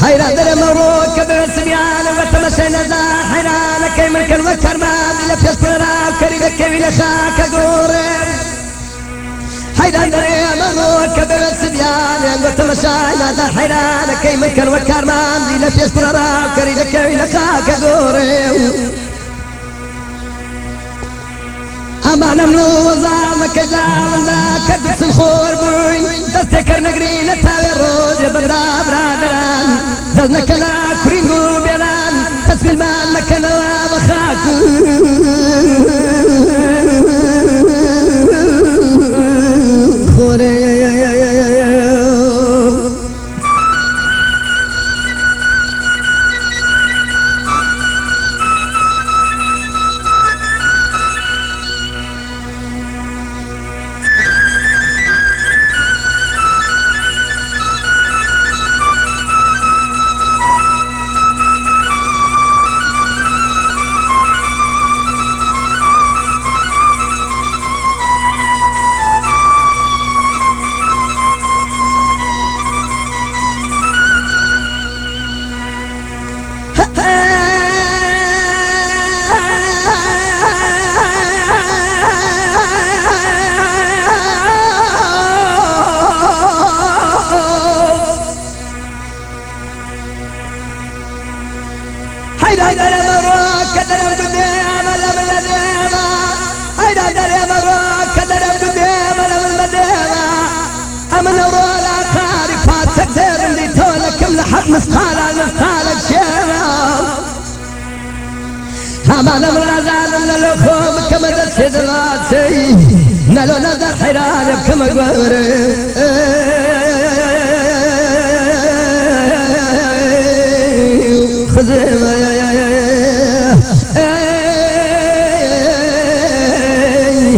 حيران در مروك بسبيان وتمشينا ذا حيران كي ملك الوكرمان لفيس برا كريم كي لخاك دورين حيران در مروك بسبيان وتمشينا ذا حيران كي ملك الوكرمان لفيس برا كريم كي لخاك دورين أمانة من وزارة كجاوزة كدس الخور بوي دستكر نقرين تاوي الروز بدرا برادران دزنا كلا كرينو بيران تسبي المال مكانا هيدا هيدا يا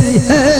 يا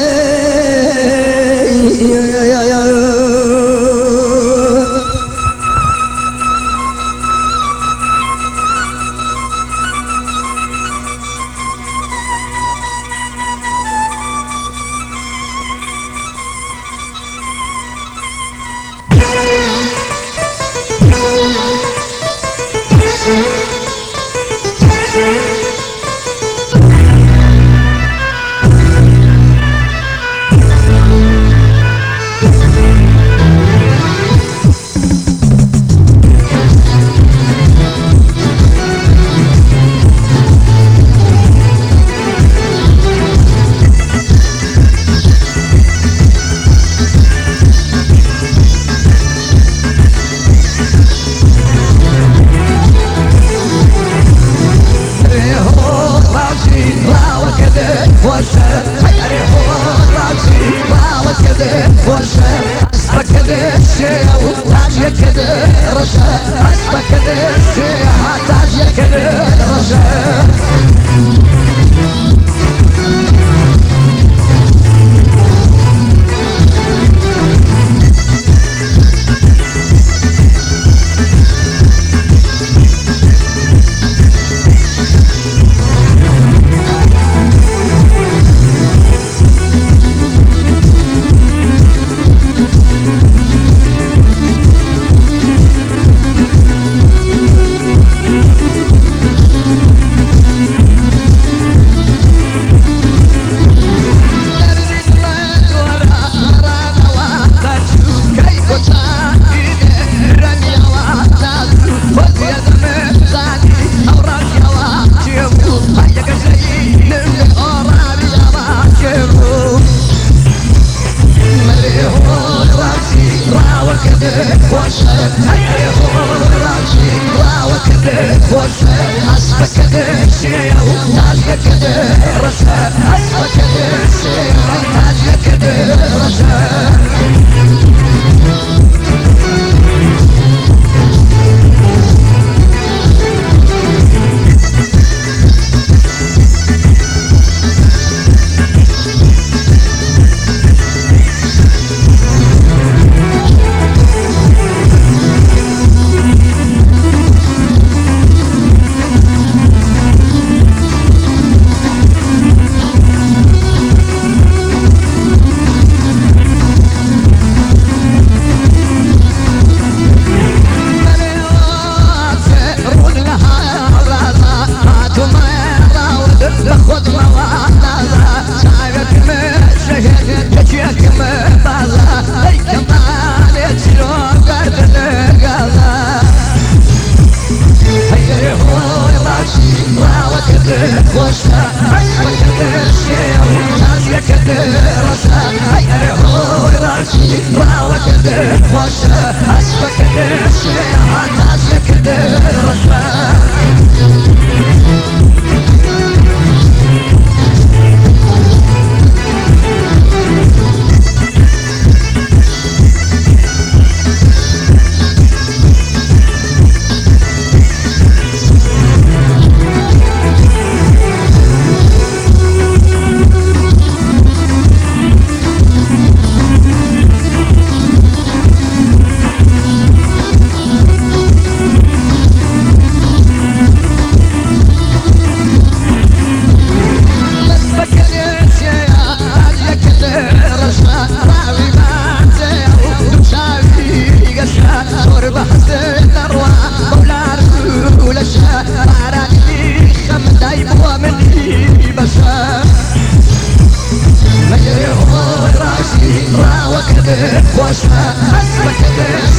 أصبك كدر شيء وطالك كدر رسال أصبك كدر شيء وطالك كدر رسال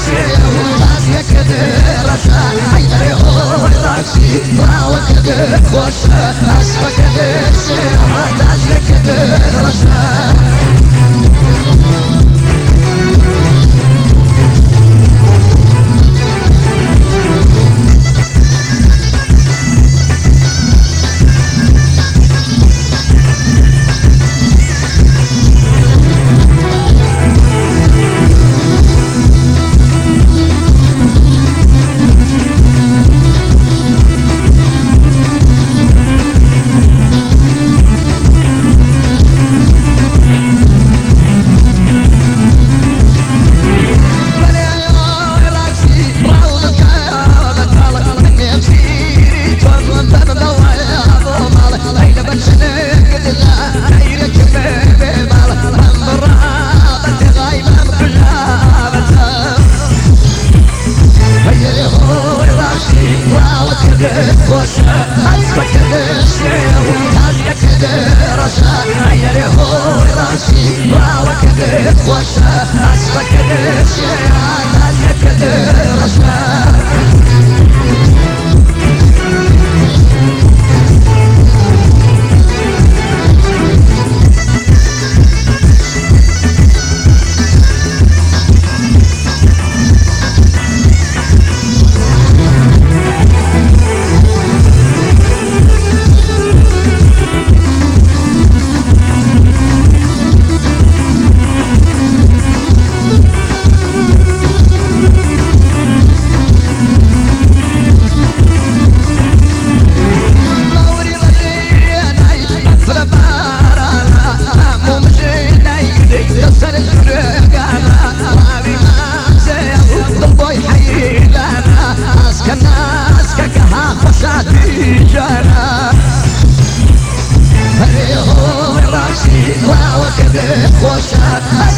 دسي وطاسيك درسها حيدري هو راسي اسمك دسي وطاسيك درسها Yeah. derrochar